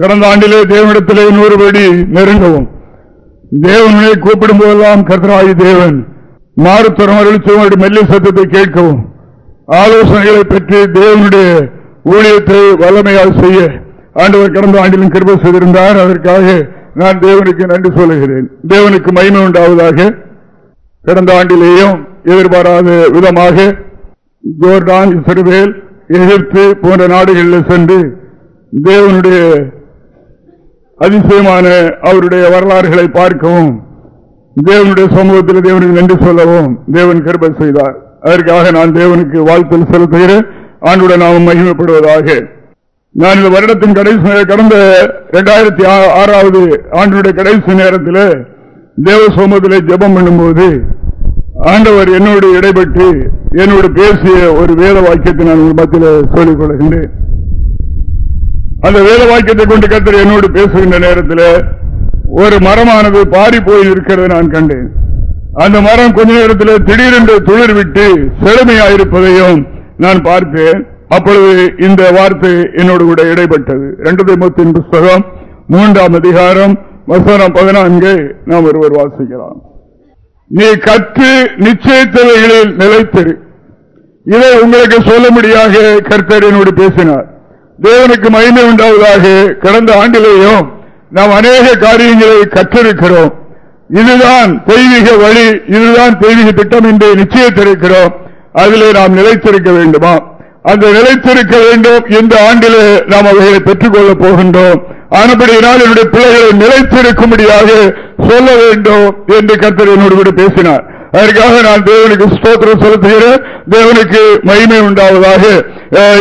கடந்த ஆண்டிலே தேவனிடத்திலே நூறுபடி நெருங்கவும். தேவனை கூப்பிடும் போதெல்லாம் கர்த்தராகி தேவன் மாறுத்தரம் அருளிச்சவனுடைய மெல்லிய சத்தத்தை கேட்கவும். ஆலோசனைகளை பெற்று தேவனுடைய ஊழியத்தை வல்லமையால் செய்ய ஆண்டவர் கடந்த ஆண்டிலும் கிருப செய்திருந்தார். அதற்காக நான் தேவனுக்கு நன்றி சொல்லுகிறேன். தேவனுக்கு மகிமை உண்டாவதாக கடந்த ஆண்டிலேயும் எதிர்பாராத விதமாக ஜோர்டான் இஸ்ரேல் எகிப்து போன்ற நாடுகளில் சென்று தேவனுடைய அதிசயமான அவருடைய வரலாறுகளை பார்க்கவும் தேவனுடைய சமூகத்தில் தேவனுக்கு நன்றி சொல்லவும் தேவன் கருப்பை செய்தார். அதற்காக நான் தேவனுக்கு வாழ்த்தல் செலுத்துகிறேன் ஆண்டுடன் நாம் மகிமைப்படுவதாக. நான் இந்த வருடத்தின் கடைசி கடந்த இரண்டாயிரத்தி ஆறாவது ஆண்டுடைய கடைசி நேரத்தில் தேவ சோமத்திலே ஜபம் பண்ணும்போது ஆண்டவர் என்னோடு இடைபெற்று என்னோடு பேசிய ஒரு வேத வாக்கியத்தை நான் மத்தியில் சொல்லிக் கொள்கின்றேன். அந்த வேத வாக்கியத்தை கொண்டு கத்தர் என்னோடு பேசுகின்ற நேரத்தில் ஒரு மரமானது பாரி போய் இருக்கிறதை நான் கண்டேன். அந்த மரம் கொஞ்ச நேரத்தில் திடீரென்று துளிர் விட்டு செழுமையாயிருப்பதையும் நான் பார்த்தேன். அப்பொழுது இந்த வார்த்தை என்னோடு கூட இடைப்பட்டது. இரண்டு திமுத்தின் புஸ்தகம் மூன்றாம் அதிகாரம் வசனம் பதினான்கு நாம் ஒருவர் வாசிக்கலாம். நீ கற்று நிச்சயத்தவைகளில் நிலைத்திரு. இதை உங்களுக்கு சொல்லும்படியாக கர்த்தர் என்னோடு பேசினார். தேவனுக்கு மகிமை உண்டாவதாக கடந்த ஆண்டிலேயும் நாம் அநேக காரியங்களை கற்றிருக்கிறோம். இதுதான் தெய்வீக வழி இதுதான் தெய்வீக திட்டம் என்று நிச்சயத்திருக்கிறோம். அதிலே நாம் நிலைத்திருக்க வேண்டுமா? அந்த நிலைத்திருக்க வேண்டும் இந்த ஆண்டிலே நாம் அவைகளை பெற்றுக் கொள்ளப் போகின்றோம். ஆனபடியினால் என்னுடைய பிள்ளைகளை நிலைத்திருக்கும்படியாக சொல்ல வேண்டும் என்று கத்தர் என்னோடு கூட பேசினார். அதற்காக நான் தேவனுக்கு ஸ்தோத்திரம் செலுத்துகிறேன். தேவனுக்கு மகிமை உண்டாவதாக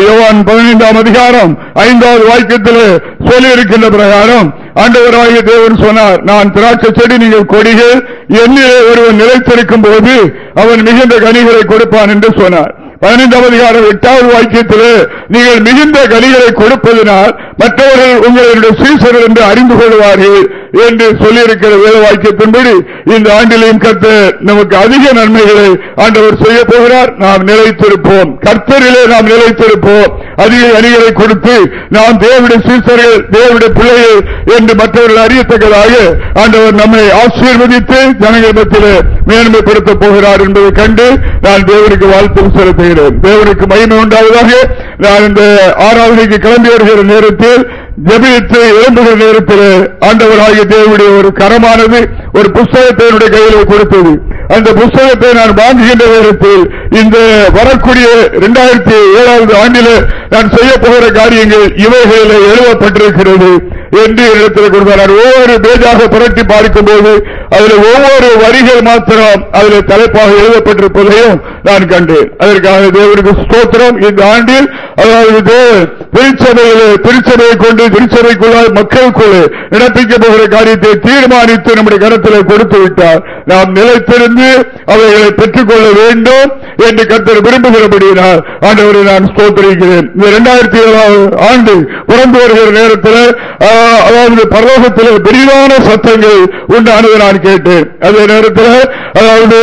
யோவான் பதினைந்தாம் அதிகாரம் ஐந்தாவது வாக்கியத்தில் சொல்லியிருக்கின்ற பிரகாரம் ஆண்டவராகிய தேவன் சொன்னார் நான் திராட்சை செடி நீங்கள் கொடிகள் என்னிலே ஒருவன் நிலைத்திருக்கும் போது அவன் மிகுந்த கனிகளை கொடுப்பான் என்று சொன்னார். பதினைந்தாம் அதிகாரம் எட்டாவது வாக்கியத்தில் நீங்கள் மிகுந்த கலிகளை கொடுப்பதனால் மற்றவர்கள் உங்களுடைய சீசர்கள் என்று அறிந்து கொள்வார்கள் என்று சொல்லியிருக்கிற வேத வாக்கியத்தின்படி இந்த ஆண்டிலையும் கத்த நமக்கு அதிக நன்மைகளை ஆண்டவர் செய்ய போகிறார். நாம் நிலைத்திருப்போம். கர்த்தரிலே நாம் நிலைத்திருப்போம். அதிக அணிகளை கொடுத்து நாம் தேவடைய சீசர்கள் தேவடைய பிள்ளைகள் என்று மற்றவர்கள் அறியத்தக்கதாக ஆண்டவர் நம்மை ஆசீர்வதித்து ஜனங்கள் மத்தியில் மேன்மைப்படுத்தப் போகிறார் என்பதை கண்டு நான் தேவனுக்கு வாழ்த்து செலுத்துகிறேன். தேவனுக்கு மகிமை உண்டாவதாக. நான் இந்த ஆராதனைக்கு கிளம்பி வருகிற நேரத்தில் ஜபித்து எழும்புகிற நேரத்தில் ஆண்டவராகிய தேவனுடைய ஒரு கரமானது ஒரு புஸ்தகத்தை என்னுடைய கையில் கொடுத்தது. அந்த புஸ்தகத்தை நான் வாங்குகின்ற நேரத்தில் இந்த வரக்கூடிய இரண்டாயிரத்தி ஏழாவது ஆண்டில் நான் செய்ய போகிற காரியங்கள் இவைகளில் எழுதப்பட்டிருக்கிறது. என்று இடத்தில் கொடுத்தார். ஒவ்வொரு பேஜாக புரட்டி பார்க்கும் போது அதில் ஒவ்வொரு வரிகள் மாத்திரம் அதில் தலைப்பாக எழுதப்பட்டிருப்பதையும் நான் கண்டேன். அதற்காக தேவனுக்கு ஸ்தோத்திரம். இந்த ஆண்டில் அதாவது திருச்சபையில் திருச்சபையை கொண்டு திருச்சபைக்குள்ளால் மக்களுக்குள்ளே நடப்பிக்க போகிற காரியத்தை தீர்மானித்து நம்முடைய கருத்தில் கொடுத்து விட்டார். நாம் நிலைத்திருந்து அவைகளை பெற்றுக்கொள்ள வேண்டும் என்று கருத்தர் விரும்புகிறபடியினால் ஆண்டவரை நான் ஸ்தோத்தரிக்கிறேன். இந்த இரண்டாயிரத்தி ஏழாவது ஆண்டு பிறந்து வருகிற நேரத்தில் அதாவது பரலோகத்தில் விரிவான சத்தங்கள் உண்டானது நான் கேட்டேன் அதே நேரத்தில் அதாவது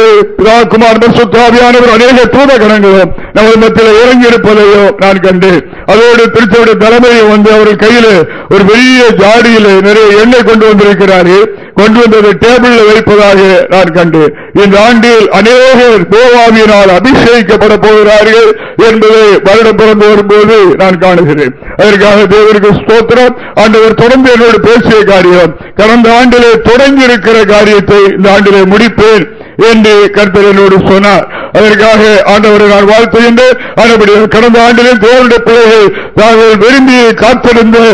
குமார் சுத்தாவியானவர் அநேக தூத கணங்களும் நமது மத்தியில் இறங்கி இருப்பதையோ நான் கண்டேன் அதோடு திருச்சியோட தலைமையை வந்து அவர் கையில் ஒரு பெரிய ஜாடியில் நிறைய எண்ணெய் கொண்டு வந்திருக்கிறார்கள் கொண்டு வந்ததை டேபிளில் வைப்பதாக நான் கண்டேன். இந்த ஆண்டில் அநேகர் தேவாமியினால் அபிஷேகிக்கப்பட போகிறார்கள் என்பதை வருடம் பிறந்து வரும்போது நான் காணுகிறேன். அதற்காக தேவருக்கு ஸ்தோத்திரம். ஆண்டவர் தொடர்ந்து என்னோடு பேசிய காரியம் கடந்த ஆண்டிலே தொடங்கி இருக்கிற காரியத்தை இந்த ஆண்டிலே முடிப்பேன் என்று கருத்தர் என்னோடு சொன்னார். அதற்காக ஆண்டவரை நான் வாழ்த்துகின்றேன் கடந்த ஆண்டிலே தேவனுடைய பிள்ளைகள் தாங்கள் விரும்பி காத்திருந்து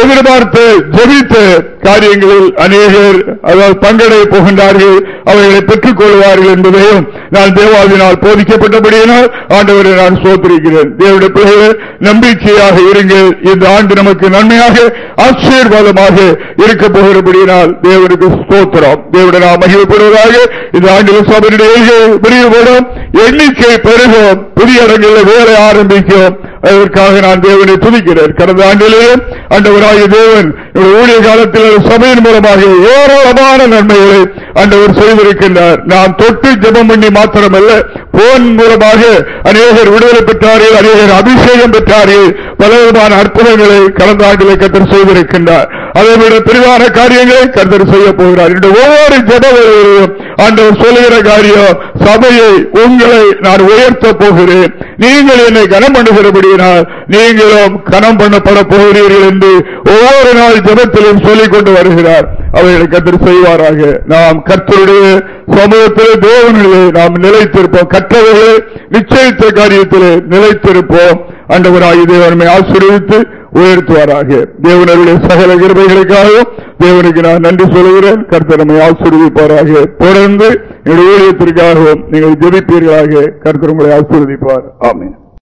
எதிர்பார்த்து ஜெபித்து காரியங்களில் அநேகர் அதாவது பங்கடைய போகின்றார்கள் அவர்களை பெற்றுக் கொள்வார்கள் என்பதையும் நான் தேவாவினால் போதிக்கப்பட்டபடியினால் ஆண்டவரை நான் சோத்திருக்கிறேன். தேவனுடைய பிள்ளைகள் நம்பிக்கையாக இருங்கள். இந்த ஆண்டு நமக்கு நன்மையாக ஆசீர்வாதமாக இருக்க போகிறபடியினால் தேவனுக்கு சோத்திரம் தேவனுடைய நாம் மகிழ்ப்படுவதாக இந்த ஆண்டில் சபையுடைய விரிவுபடும் எண்ணிக்கை பெருகும் புதிய இடங்களில் வேலை ஆரம்பிக்கும் அதற்காக நான் தேவனை துதிக்கிறேன். கடந்த ஆண்டிலேயே அண்டவராகிய தேவன் ஊழிய காலத்தில் சபையின் மூலமாக ஏராளமான நன்மைகளை அண்டவர் செய்திருக்கின்றார். நாம் தொட்டு ஜபம் பண்ணி மாத்திரமல்ல போன் மூலமாக அநேகர் விடுதலை பெற்றார்கள் அநேகர் அபிஷேகம் பெற்றார்கள் பலவிதமான அற்புதங்களை கடந்த ஆண்டிலே கத்தர் செய்திருக்கின்றார். அதை விட பிரிவான காரியங்களை கத்தர் செய்ய போகிறார். இந்த ஒவ்வொரு ஜபவரையும் ஆண்டவர் சொல்லுகிற காரியம் சபையை உங்களை நான் உயர்த்த போகிறேன். நீங்கள் என்னை கனம் பண்ணுகிறபடியினால் நீங்களும் கனம் பண்ணப்பட போகிறீர்கள் என்று ஒவ்வொரு நாள் ஜபத்திலும் சொல்லிக் கொண்டு வருகிறார். அவர்களை கத்தர் செய்வாராக. நாம் கத்தருடைய சமூகத்திலே தேவனிலே நாம் நிலைத்திருப்போம். கற்றவர்களே நிச்சயித்த காரியத்திலே நிலைத்திருப்போம். அண்டவராகி தேவனமை ஆசீர்வித்து உயர்த்துவாராக. தேவனருடைய சகல கிருபைகளுக்காகவும் தேவனுக்கு நான் நன்றி சொல்கிறேன் கர்த்தரமை ஆசீர்வதிப்பாராக. தொடர்ந்து என்னுடைய ஊழியத்திற்காகவும் நீங்கள் ஜெபிப்பீர்களாக. கர்த்தர் உங்களை ஆசீர்வதிப்பார். ஆமீன்.